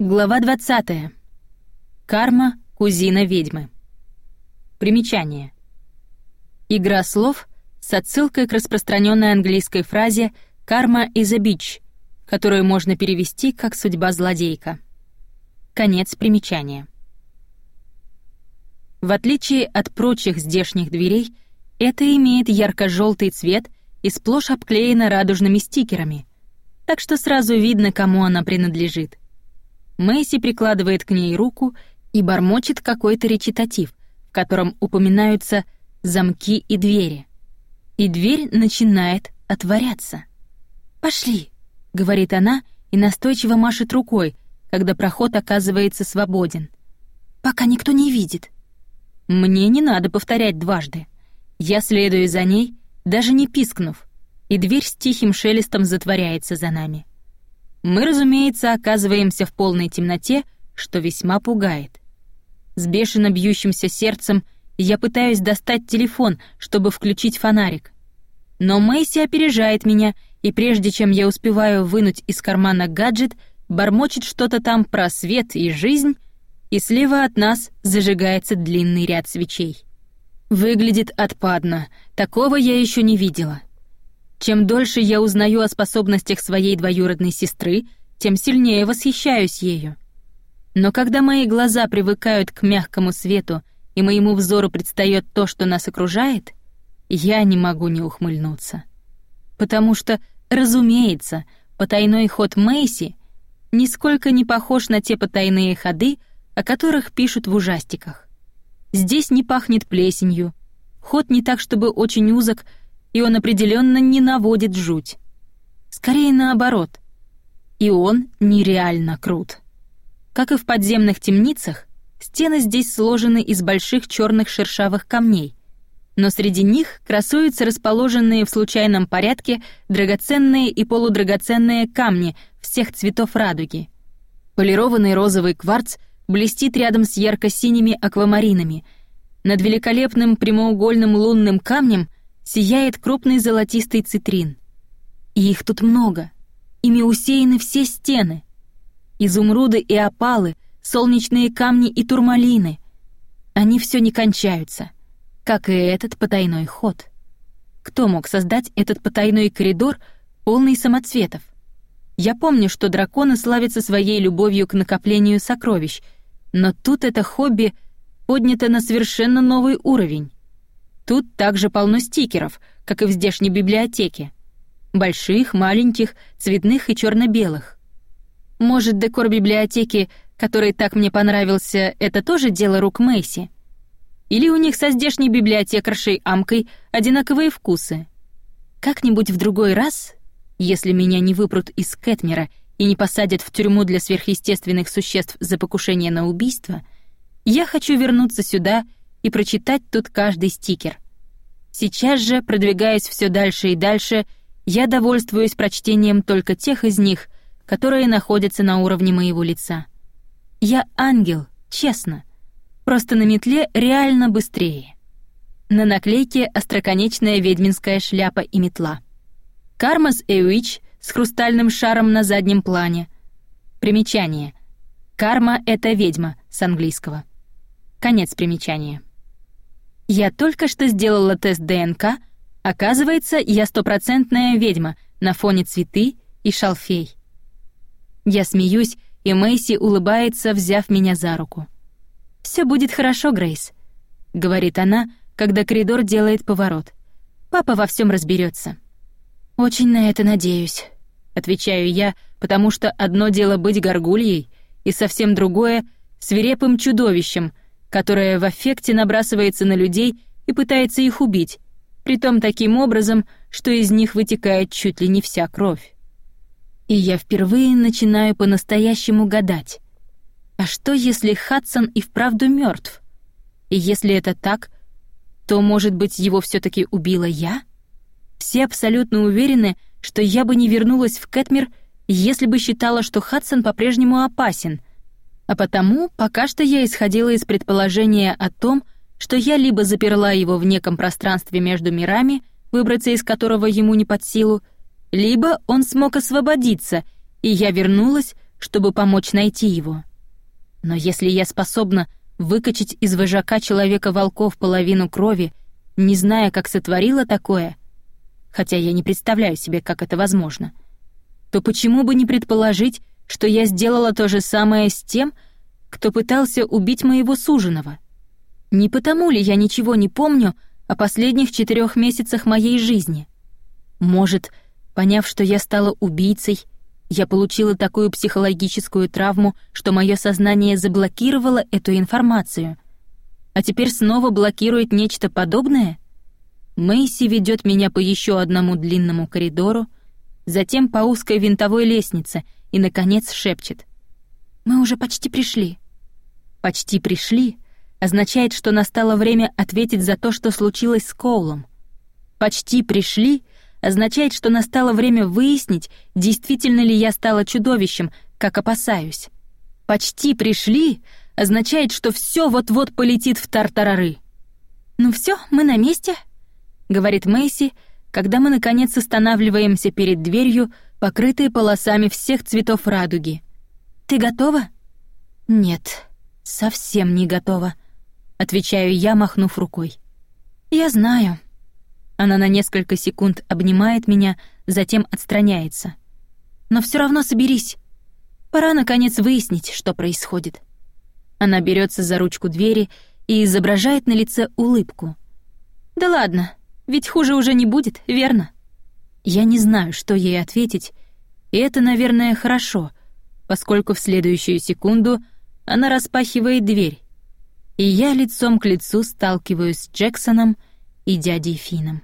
Глава 20. Карма кузина ведьмы. Примечание. Игра слов с отсылкой к распространенной английской фразе «karma is a bitch», которую можно перевести как «судьба злодейка». Конец примечания. В отличие от прочих здешних дверей, это имеет ярко-желтый цвет и сплошь обклеена радужными стикерами, так что сразу видно, кому она принадлежит — Мэйси прикладывает к ней руку и бормочет какой-то речитатив, в котором упоминаются замки и двери. И дверь начинает отворяться. «Пошли», — говорит она и настойчиво машет рукой, когда проход оказывается свободен. «Пока никто не видит». Мне не надо повторять дважды. Я следую за ней, даже не пискнув, и дверь с тихим шелестом затворяется за нами. Мы, разумеется, оказываемся в полной темноте, что весьма пугает. С бешено бьющимся сердцем я пытаюсь достать телефон, чтобы включить фонарик. Но Мэйси опережает меня, и прежде чем я успеваю вынуть из кармана гаджет, бормочет что-то там про свет и жизнь, и слева от нас зажигается длинный ряд свечей. Выглядит отпадно, такого я еще не видела. Чем дольше я узнаю о способностях своей двоюродной сестры, тем сильнее восхищаюсь ею. Но когда мои глаза привыкают к мягкому свету и моему взору предстает то, что нас окружает, я не могу не ухмыльнуться. Потому что, разумеется, потайной ход Мэйси нисколько не похож на те потайные ходы, о которых пишут в ужастиках. Здесь не пахнет плесенью, ход не так, чтобы очень узок, и он определенно не наводит жуть. Скорее наоборот. И он нереально крут. Как и в подземных темницах, стены здесь сложены из больших черных шершавых камней, но среди них красуются расположенные в случайном порядке драгоценные и полудрагоценные камни всех цветов радуги. Полированный розовый кварц блестит рядом с ярко-синими аквамаринами. Над великолепным прямоугольным лунным камнем сияет крупный золотистый цитрин. И их тут много. Ими усеяны все стены. Изумруды и опалы, солнечные камни и турмалины. Они все не кончаются, как и этот потайной ход. Кто мог создать этот потайной коридор, полный самоцветов? Я помню, что драконы славятся своей любовью к накоплению сокровищ, но тут это хобби поднято на совершенно новый уровень. Тут также полно стикеров, как и в здешней библиотеке. Больших, маленьких, цветных и черно белых Может, декор библиотеки, который так мне понравился, это тоже дело рук Мэйси? Или у них со здешней библиотекаршей Амкой одинаковые вкусы? Как-нибудь в другой раз, если меня не выпрут из Кэтмера и не посадят в тюрьму для сверхъестественных существ за покушение на убийство, я хочу вернуться сюда и прочитать тут каждый стикер. Сейчас же, продвигаясь все дальше и дальше, я довольствуюсь прочтением только тех из них, которые находятся на уровне моего лица. Я ангел, честно. Просто на метле реально быстрее. На наклейке остроконечная ведьминская шляпа и метла. Кармас Эвич с хрустальным шаром на заднем плане. Примечание. Карма — это ведьма с английского. Конец примечания. Я только что сделала тест ДНК, оказывается, я стопроцентная ведьма на фоне цветы и шалфей. Я смеюсь, и Мэйси улыбается, взяв меня за руку. Все будет хорошо, Грейс», — говорит она, когда коридор делает поворот. «Папа во всем разберется. «Очень на это надеюсь», — отвечаю я, потому что одно дело быть горгульей, и совсем другое — свирепым чудовищем — которая в аффекте набрасывается на людей и пытается их убить, притом таким образом, что из них вытекает чуть ли не вся кровь. И я впервые начинаю по-настоящему гадать. А что, если Хадсон и вправду мертв? И если это так, то, может быть, его все таки убила я? Все абсолютно уверены, что я бы не вернулась в Кэтмир, если бы считала, что Хадсон по-прежнему опасен — а потому пока что я исходила из предположения о том, что я либо заперла его в неком пространстве между мирами, выбраться из которого ему не под силу, либо он смог освободиться, и я вернулась, чтобы помочь найти его. Но если я способна выкачать из вожака человека-волков половину крови, не зная, как сотворила такое, хотя я не представляю себе, как это возможно, то почему бы не предположить, что я сделала то же самое с тем, кто пытался убить моего суженого? Не потому ли я ничего не помню о последних четырех месяцах моей жизни? Может, поняв, что я стала убийцей, я получила такую психологическую травму, что мое сознание заблокировало эту информацию. А теперь снова блокирует нечто подобное? Мэйси ведет меня по еще одному длинному коридору, затем по узкой винтовой лестнице и, наконец, шепчет. «Мы уже почти пришли». «Почти пришли» означает, что настало время ответить за то, что случилось с Коулом. «Почти пришли» означает, что настало время выяснить, действительно ли я стала чудовищем, как опасаюсь. «Почти пришли» означает, что все вот-вот полетит в тартарары. «Ну все, мы на месте», — говорит Мэйси, когда мы, наконец, останавливаемся перед дверью, покрытой полосами всех цветов радуги. «Ты готова?» «Нет, совсем не готова», — отвечаю я, махнув рукой. «Я знаю», она на несколько секунд обнимает меня, затем отстраняется. Но все равно соберись. Пора наконец выяснить, что происходит. Она берется за ручку двери и изображает на лице улыбку. Да ладно, ведь хуже уже не будет, верно? Я не знаю, что ей ответить, и это, наверное, хорошо, поскольку в следующую секунду она распахивает дверь, и я лицом к лицу сталкиваюсь с Джексоном и дядей Фином.